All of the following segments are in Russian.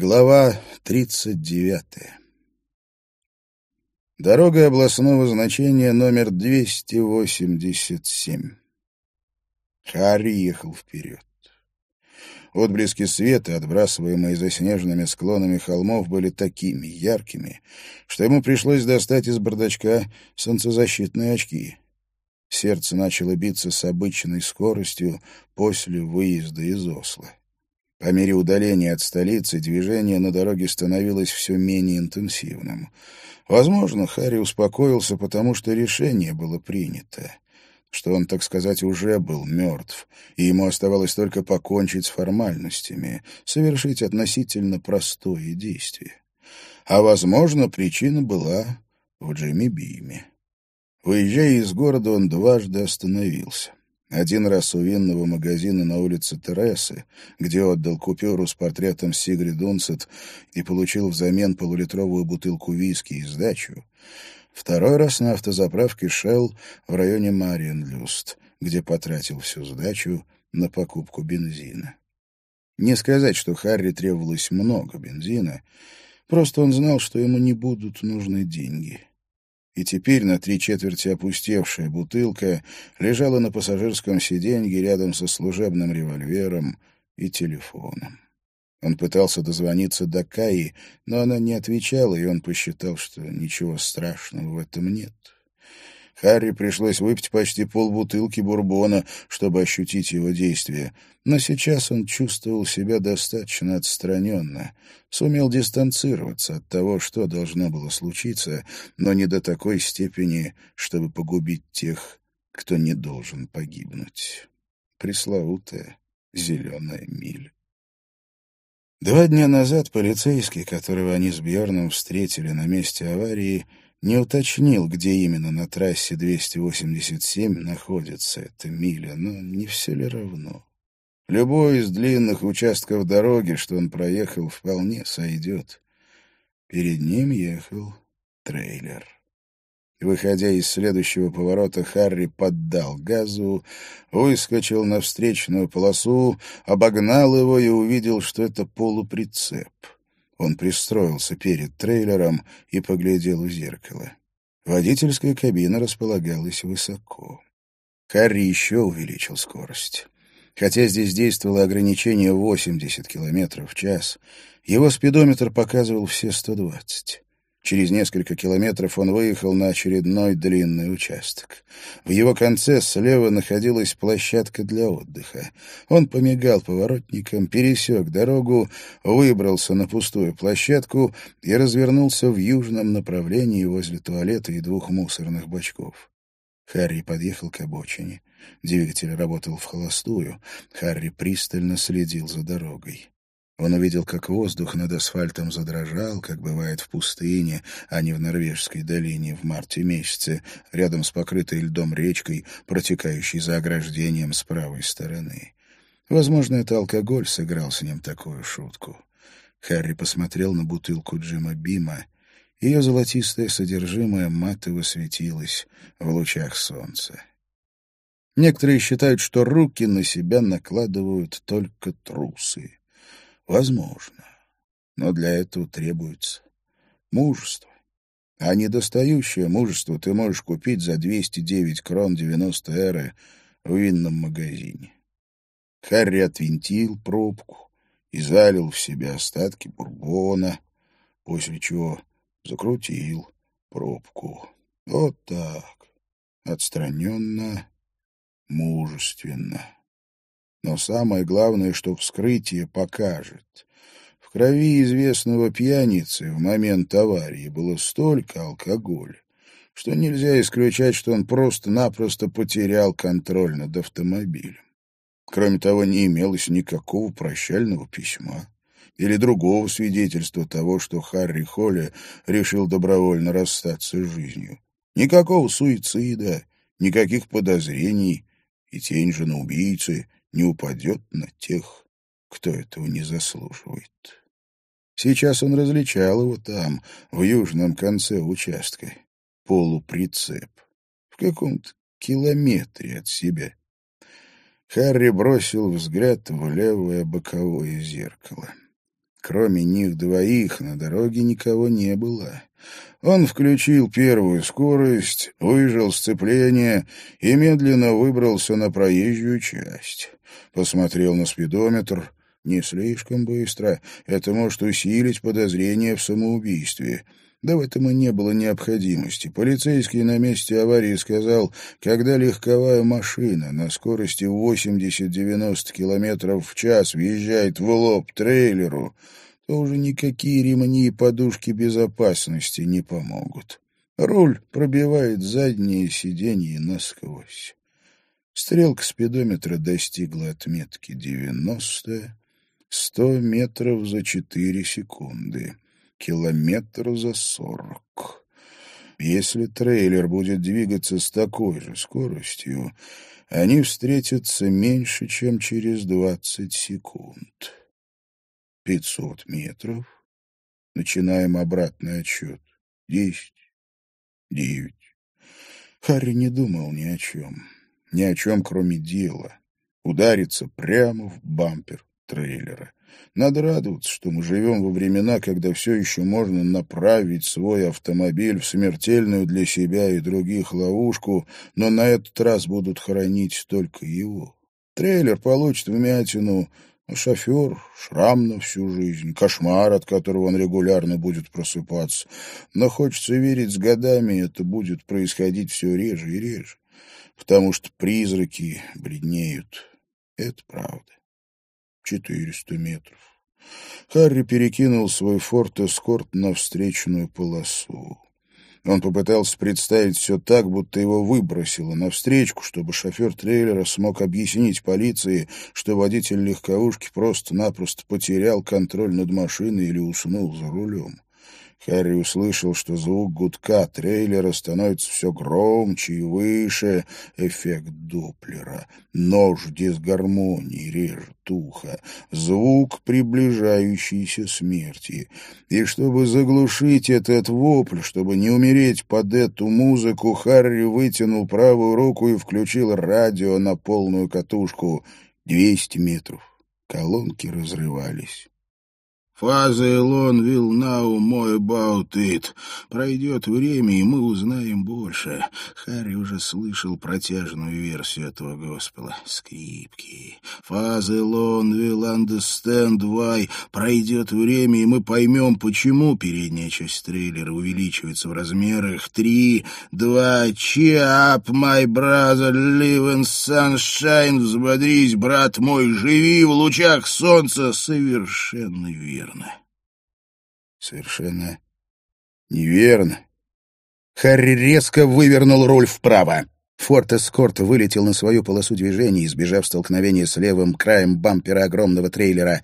Глава 39. Дорога областного значения номер 287. Харри ехал вперед. Отблески света, отбрасываемые заснеженными склонами холмов, были такими яркими, что ему пришлось достать из бардачка солнцезащитные очки. Сердце начало биться с обычной скоростью после выезда из Осло. По мере удаления от столицы движение на дороге становилось все менее интенсивным. Возможно, Харри успокоился, потому что решение было принято, что он, так сказать, уже был мертв, и ему оставалось только покончить с формальностями, совершить относительно простое действие. А, возможно, причина была в Джимми Биме. Выезжая из города, он дважды остановился. Один раз у винного магазина на улице Тересы, где отдал купюру с портретом Сигри Дунсет и получил взамен полулитровую бутылку виски и сдачу. Второй раз на автозаправке Shell в районе Мариенлюст, где потратил всю сдачу на покупку бензина. Не сказать, что Харри требовалось много бензина, просто он знал, что ему не будут нужны деньги и теперь на три четверти опустевшая бутылка лежала на пассажирском сиденье рядом со служебным револьвером и телефоном. Он пытался дозвониться до Каи, но она не отвечала, и он посчитал, что ничего страшного в этом нет. Харри пришлось выпить почти полбутылки бурбона, чтобы ощутить его действие. Но сейчас он чувствовал себя достаточно отстраненно, сумел дистанцироваться от того, что должно было случиться, но не до такой степени, чтобы погубить тех, кто не должен погибнуть. Пресловутая зеленая миля. Два дня назад полицейский, которого они с Бьерном встретили на месте аварии, не уточнил, где именно на трассе 287 находится эта миля, но не все ли равно. Любой из длинных участков дороги, что он проехал, вполне сойдет. Перед ним ехал трейлер. Выходя из следующего поворота, Харри поддал газу, выскочил на встречную полосу, обогнал его и увидел, что это полуприцеп — он пристроился перед трейлером и поглядел в зеркало. Водительская кабина располагалась высоко. Харри еще увеличил скорость. Хотя здесь действовало ограничение 80 км в час, его спидометр показывал все 120. Через несколько километров он выехал на очередной длинный участок. В его конце слева находилась площадка для отдыха. Он помигал поворотником, пересек дорогу, выбрался на пустую площадку и развернулся в южном направлении возле туалета и двух мусорных бачков. Харри подъехал к обочине. Двигатель работал в холостую. Харри пристально следил за дорогой. Он увидел, как воздух над асфальтом задрожал, как бывает в пустыне, а не в Норвежской долине в марте месяце, рядом с покрытой льдом речкой, протекающей за ограждением с правой стороны. Возможно, это алкоголь сыграл с ним такую шутку. Харри посмотрел на бутылку Джима Бима. Ее золотистое содержимое матово светилось в лучах солнца. Некоторые считают, что руки на себя накладывают только трусы. Возможно. Но для этого требуется мужество. А недостающее мужество ты можешь купить за 209 крон 90 эры в винном магазине. Харри отвинтил пробку и залил в себя остатки бурбона, после чего закрутил пробку. Вот так, отстраненно, мужественно. Но самое главное, что вскрытие покажет. В крови известного пьяницы в момент аварии было столько алкоголя, что нельзя исключать, что он просто-напросто потерял контроль над автомобилем. Кроме того, не имелось никакого прощального письма или другого свидетельства того, что Харри Холли решил добровольно расстаться с жизнью. Никакого суицида, никаких подозрений и тень жены убийцы — не упадет на тех, кто этого не заслуживает. Сейчас он различал его там, в южном конце участка, полуприцеп, в каком-то километре от себя. Харри бросил взгляд в левое боковое зеркало. Кроме них двоих на дороге никого не было. Он включил первую скорость, выжил сцепление и медленно выбрался на проезжую часть. Посмотрел на спидометр. Не слишком быстро. Это может усилить подозрение в самоубийстве. Да в этом и не было необходимости. Полицейский на месте аварии сказал, когда легковая машина на скорости 80-90 км в час въезжает в лоб трейлеру, то уже никакие ремни и подушки безопасности не помогут. Руль пробивает заднее сиденье насквозь. Стрелка спидометра достигла отметки 90, 100 метров за 4 секунды, километр за 40. Если трейлер будет двигаться с такой же скоростью, они встретятся меньше, чем через 20 секунд. 500 метров. Начинаем обратный отсчет. Десять. Девять. Харри не думал ни о чем. Ни о чем, кроме дела. Удариться прямо в бампер трейлера. Надо радоваться, что мы живем во времена, когда все еще можно направить свой автомобиль в смертельную для себя и других ловушку, но на этот раз будут хоронить только его. Трейлер получит вмятину, Шофер, шрам на всю жизнь, кошмар, от которого он регулярно будет просыпаться. Но хочется верить, с годами это будет происходить все реже и реже, потому что призраки бледнеют. Это правда. Четыреста метров. Харри перекинул свой форт Эскорт на встречную полосу. Он попытался представить все так, будто его выбросило навстречку, чтобы шофер трейлера смог объяснить полиции, что водитель легковушки просто-напросто потерял контроль над машиной или уснул за рулем. Харри услышал, что звук гудка трейлера становится все громче и выше. Эффект Доплера. Нож дисгармонии режет ухо. Звук приближающейся смерти. И чтобы заглушить этот вопль, чтобы не умереть под эту музыку, Харри вытянул правую руку и включил радио на полную катушку. Двести метров. Колонки разрывались. Фаза Элон know more about it. Пройдет время, и мы узнаем больше. Харри уже слышал протяжную версию этого госпела. Скрипки. Фаза Элон will understand why. Пройдет время, и мы поймем, почему передняя часть трейлера увеличивается в размерах. Три, два, cheer up, my brother, live in sunshine. Взбодрись, брат мой, живи в лучах солнца. Совершенно верно верно. Совершенно неверно. Харри резко вывернул руль вправо. Форт Эскорт вылетел на свою полосу движения, избежав столкновения с левым краем бампера огромного трейлера.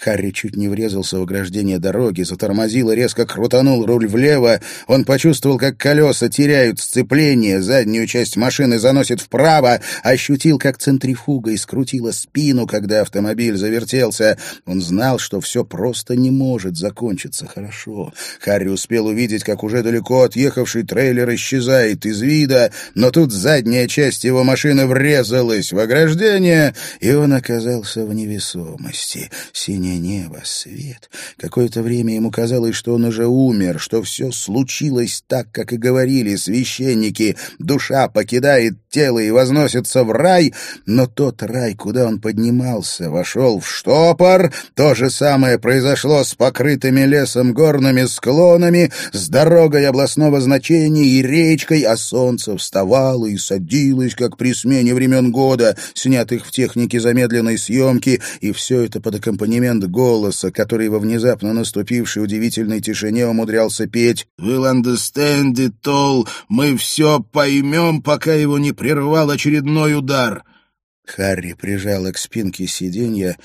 Харри чуть не врезался в ограждение дороги, затормозил и резко крутанул руль влево. Он почувствовал, как колеса теряют сцепление, заднюю часть машины заносит вправо, ощутил, как центрифуга искрутила спину, когда автомобиль завертелся. Он знал, что все просто не может закончиться хорошо. Харри успел увидеть, как уже далеко отъехавший трейлер исчезает из вида, но тут задняя часть его машины врезалась в ограждение, и он оказался в невесомости. Синий синее небо, свет. Какое-то время ему казалось, что он уже умер, что все случилось так, как и говорили священники. Душа покидает тело и возносится в рай, но тот рай, куда он поднимался, вошел в штопор. То же самое произошло с покрытыми лесом горными склонами, с дорогой областного значения и речкой, а солнце вставало и садилось, как при смене времен года, снятых в технике замедленной съемки, и все это под аккомпанемент фрагмент голоса, который во внезапно наступившей удивительной тишине умудрялся петь «We'll understand it all, мы все поймем, пока его не прервал очередной удар». Харри прижала к спинке сиденья,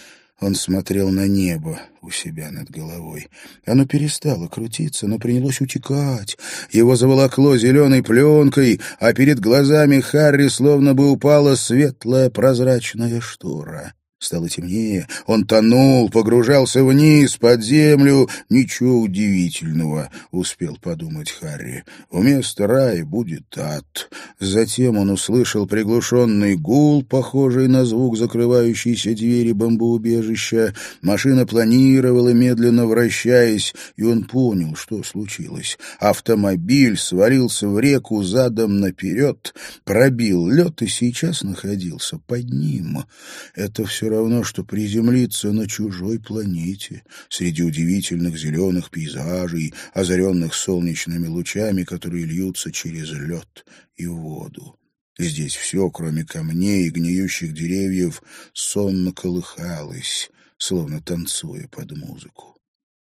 он смотрел на небо у себя над головой. Оно перестало крутиться, но принялось утекать. Его заволокло зеленой пленкой, а перед глазами Харри словно бы упала светлая прозрачная штора. Стало темнее, он тонул, погружался вниз, под землю. Ничего удивительного, успел подумать Харри. Вместо рая будет ад. Затем он услышал приглушенный гул, похожий на звук закрывающейся двери бомбоубежища. Машина планировала, медленно вращаясь, и он понял, что случилось. Автомобиль свалился в реку задом наперед, пробил лед и сейчас находился под ним. Это все равно, что приземлиться на чужой планете, среди удивительных зеленых пейзажей, озаренных солнечными лучами, которые льются через лед и воду. Здесь все, кроме камней и гниющих деревьев, сонно колыхалось, словно танцуя под музыку.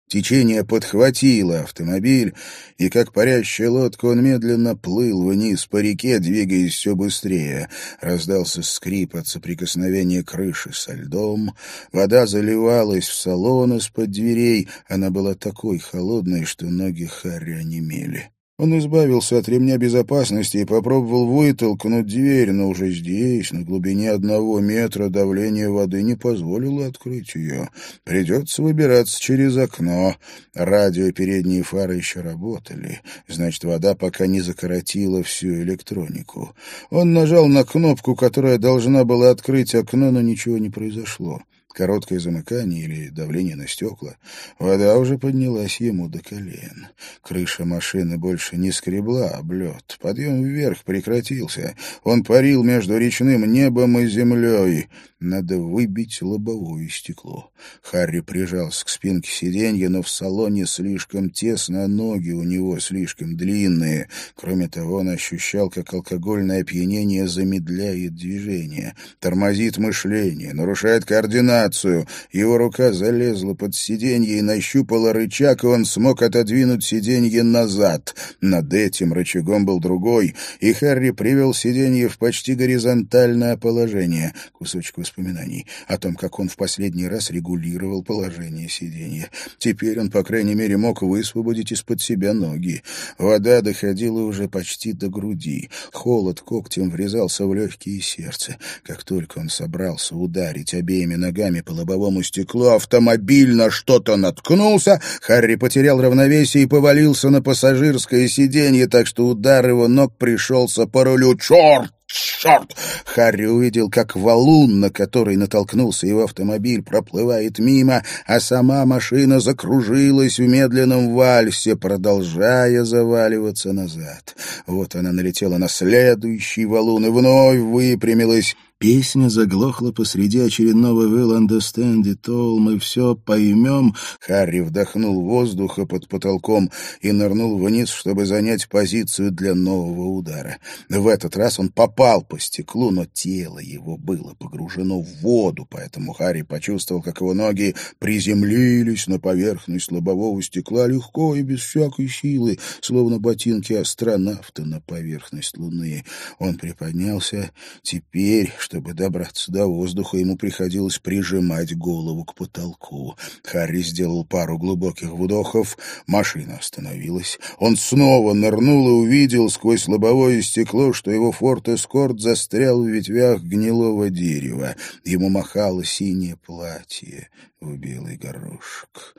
Течение подхватило автомобиль, и, как парящая лодка, он медленно плыл вниз по реке, двигаясь все быстрее. Раздался скрип от соприкосновения крыши со льдом. Вода заливалась в салон из-под дверей. Она была такой холодной, что ноги Харри онемели. Он избавился от ремня безопасности и попробовал вытолкнуть дверь, но уже здесь, на глубине одного метра, давление воды не позволило открыть ее. Придется выбираться через окно. Радио передние фары еще работали. Значит, вода пока не закоротила всю электронику. Он нажал на кнопку, которая должна была открыть окно, но ничего не произошло короткое замыкание или давление на стекла, вода уже поднялась ему до колен. Крыша машины больше не скребла об лед. Подъем вверх прекратился. Он парил между речным небом и землей. Надо выбить лобовое стекло. Харри прижался к спинке сиденья, но в салоне слишком тесно, а ноги у него слишком длинные. Кроме того, он ощущал, как алкогольное опьянение замедляет движение, тормозит мышление, нарушает координацию. Его рука залезла под сиденье и нащупала рычаг, и он смог отодвинуть сиденье назад. Над этим рычагом был другой, и Харри привел сиденье в почти горизонтальное положение. Кусочек воспоминаний о том, как он в последний раз регулировал положение сиденья. Теперь он, по крайней мере, мог высвободить из-под себя ноги. Вода доходила уже почти до груди. Холод когтем врезался в легкие сердце. Как только он собрался ударить обеими ногами по лобовому стеклу, автомобиль на что-то наткнулся, Харри потерял равновесие и повалился на пассажирское сиденье, так что удар его ног пришелся по рулю. «Черт!» Черт!» Харри увидел, как валун, на который натолкнулся его автомобиль, проплывает мимо, а сама машина закружилась в медленном вальсе, продолжая заваливаться назад. Вот она налетела на следующий валун и вновь выпрямилась. Песня заглохла посреди очередного «We'll understand it all», мы все поймем. Харри вдохнул воздуха под потолком и нырнул вниз, чтобы занять позицию для нового удара. В этот раз он попал по стеклу, но тело его было погружено в воду, поэтому Харри почувствовал, как его ноги приземлились на поверхность лобового стекла легко и без всякой силы, словно ботинки астронавта на поверхность Луны. Он приподнялся. Теперь, чтобы добраться до воздуха, ему приходилось прижимать голову к потолку. Харри сделал пару глубоких вдохов. Машина остановилась. Он снова нырнул и увидел сквозь лобовое стекло, что его «Форд Эскорт» застрял в ветвях гнилого дерева. Ему махало синее платье в белый горошек.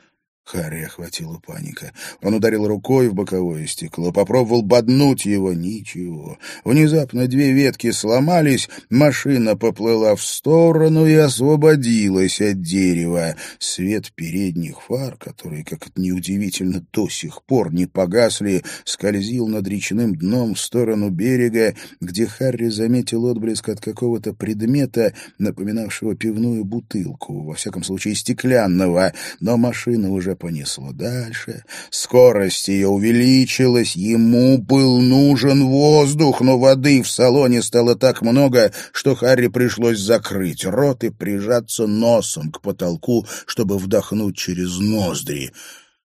Харри охватила паника. Он ударил рукой в боковое стекло, попробовал боднуть его. Ничего. Внезапно две ветки сломались, машина поплыла в сторону и освободилась от дерева. Свет передних фар, которые, как это неудивительно, до сих пор не погасли, скользил над речным дном в сторону берега, где Харри заметил отблеск от какого-то предмета, напоминавшего пивную бутылку, во всяком случае стеклянного, но машина уже понесло дальше. Скорость ее увеличилась, ему был нужен воздух, но воды в салоне стало так много, что Харри пришлось закрыть рот и прижаться носом к потолку, чтобы вдохнуть через ноздри.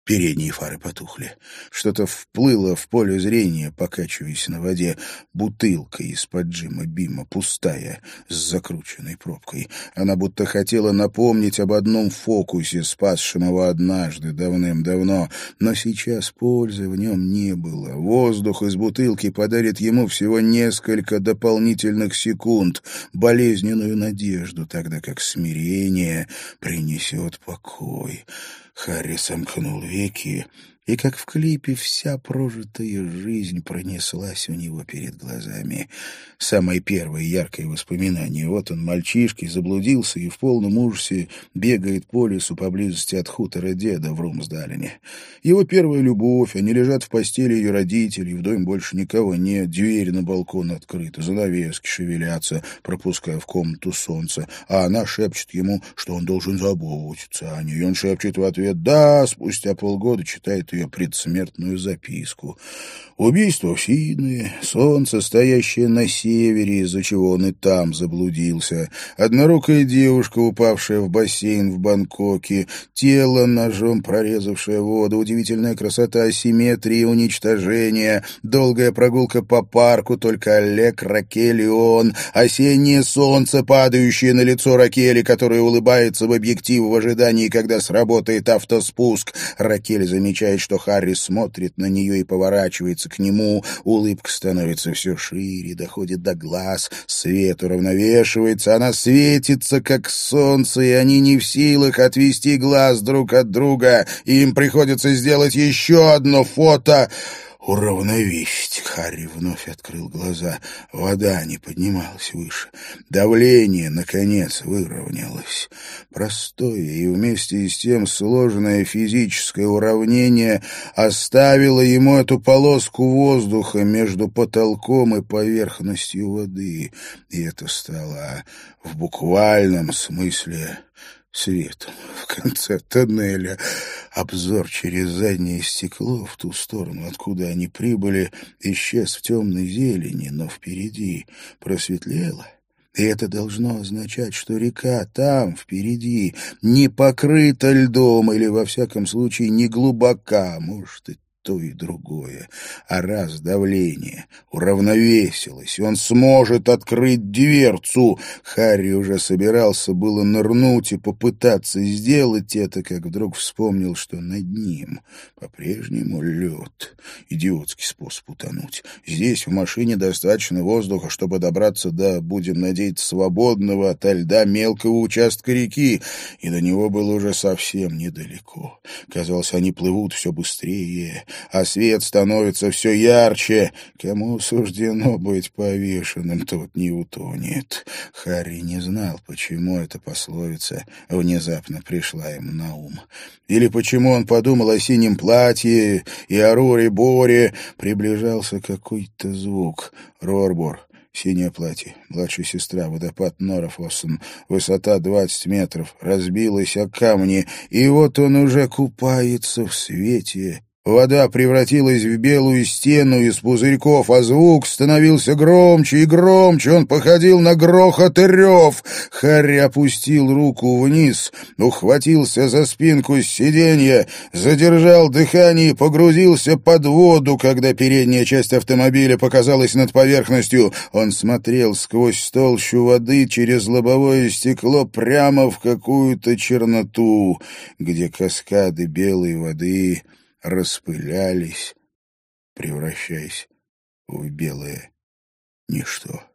Передние фары потухли. Что-то вплыло в поле зрения, покачиваясь на воде. Бутылка из-под Джима Бима, пустая, с закрученной пробкой. Она будто хотела напомнить об одном фокусе, спасшем его однажды, давным-давно. Но сейчас пользы в нем не было. Воздух из бутылки подарит ему всего несколько дополнительных секунд, болезненную надежду, тогда как смирение принесет покой. Харри сомкнул веки и, как в клипе, вся прожитая жизнь пронеслась у него перед глазами. Самое первое яркое воспоминание. Вот он, мальчишкой, заблудился и в полном ужасе бегает по лесу поблизости от хутора деда в Румсдалине. Его первая любовь, они лежат в постели ее родителей, в доме больше никого нет, дверь на балкон открыта, занавески шевелятся, пропуская в комнату солнце, а она шепчет ему, что он должен заботиться о ней. И он шепчет в ответ «да», спустя полгода читает ее предсмертную записку. Убийство в Сиднее, солнце, стоящее на севере, из-за чего он и там заблудился, однорукая девушка, упавшая в бассейн в Бангкоке, тело, ножом прорезавшее воду, удивительная красота асимметрии и уничтожения, долгая прогулка по парку, только Олег, Ракель и он, осеннее солнце, падающее на лицо Ракели, которая улыбается в объектив в ожидании, когда сработает автоспуск. Ракель замечает, что Харри смотрит на нее и поворачивается к нему. Улыбка становится все шире, доходит до глаз. Свет уравновешивается, она светится, как солнце, и они не в силах отвести глаз друг от друга. Им приходится сделать еще одно фото уравновесить. Харри вновь открыл глаза. Вода не поднималась выше. Давление, наконец, выровнялось. Простое и вместе с тем сложное физическое уравнение оставило ему эту полоску воздуха между потолком и поверхностью воды. И это стало в буквальном смысле светом в конце тоннеля. Обзор через заднее стекло в ту сторону, откуда они прибыли, исчез в темной зелени, но впереди просветлело. И это должно означать, что река там, впереди, не покрыта льдом или, во всяком случае, не глубока, может, и то и другое. А раз давление уравновесилось, он сможет открыть дверцу, Харри уже собирался было нырнуть и попытаться сделать это, как вдруг вспомнил, что над ним по-прежнему лед. Идиотский способ утонуть. Здесь в машине достаточно воздуха, чтобы добраться до, будем надеяться, свободного от льда мелкого участка реки, и до него было уже совсем недалеко. Казалось, они плывут все быстрее, а свет становится все ярче. Кому суждено быть повешенным, тот не утонет. Харри не знал, почему эта пословица внезапно пришла ему на ум. Или почему он подумал о синем платье и о Роре Боре. Приближался какой-то звук. Рорбор. Синее платье, младшая сестра, водопад Норофоссен, высота двадцать метров, разбилась о камни, и вот он уже купается в свете Вода превратилась в белую стену из пузырьков, а звук становился громче и громче. Он походил на грохот и рев. Харри опустил руку вниз, ухватился за спинку сиденья, задержал дыхание и погрузился под воду, когда передняя часть автомобиля показалась над поверхностью. Он смотрел сквозь толщу воды через лобовое стекло прямо в какую-то черноту, где каскады белой воды распылялись, превращаясь в белое ничто.